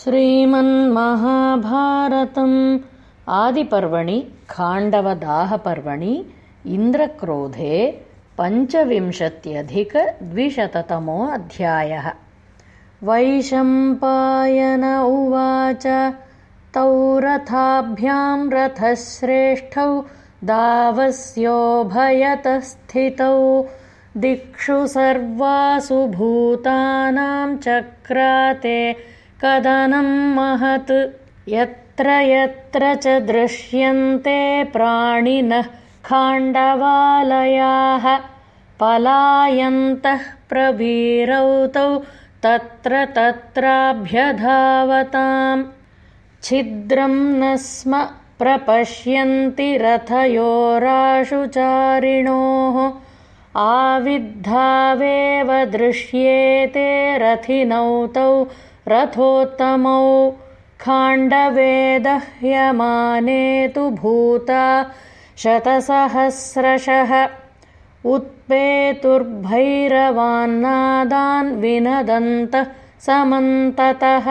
श्रीमन्महाभारतम् आदिपर्वणि खाण्डवदाहपर्वणि इन्द्रक्रोधे पञ्चविंशत्यधिकद्विशततमो अध्यायः वैशम्पायन उवाच तौ रथाभ्यां रथश्रेष्ठौ दावस्योभयतस्थितौ दिक्षु सर्वासु भूतानां चक्राते कदनं महत्। यत्र यत्र च दृश्यन्ते प्राणिनः खाण्डवालयाः। पलायन्तः प्रवीरौ तौ तत्र तत्राभ्यधावताम्। छिद्रं न स्म प्रपश्यन्ति रथयोराशुचारिणोः आविद्धावेव दृश्येते रथिनौ तौ रथोत्तमौ खाण्डवेदह्यमाने तु भूता शतसहस्रशः उत्पेतुर्भैरवान्नादान् विनदन्तः समन्ततः